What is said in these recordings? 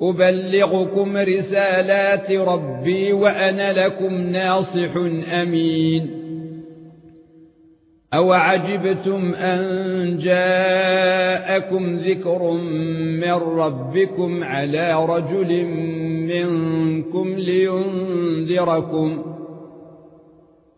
أبلغكم رسالات ربي وأنا لكم ناصح أمين. أو عجبتم أن جاءكم ذكر من ربكم على رجل منكم لينذركم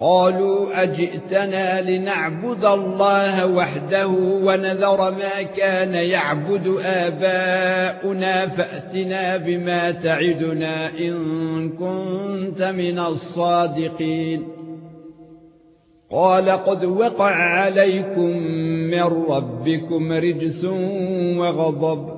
قالوا أجئتنا لنعبد الله وحده ونذر ما كان يعبد آباؤنا فأتنا بما تعدنا إن كنت من الصادقين. قال قد وقع عليكم من ربكم رجس وغضب.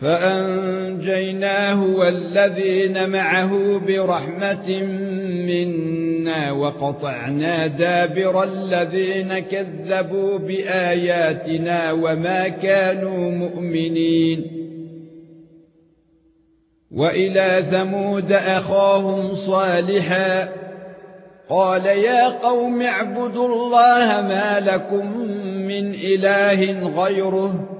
فأنجيناه والذين معه برحمة منا وقطعنا دابر الذين كذبوا بآياتنا وما كانوا مؤمنين. وإلى ثمود أخاهم صالحا قال يا قوم اعبدوا الله ما لكم من إله غيره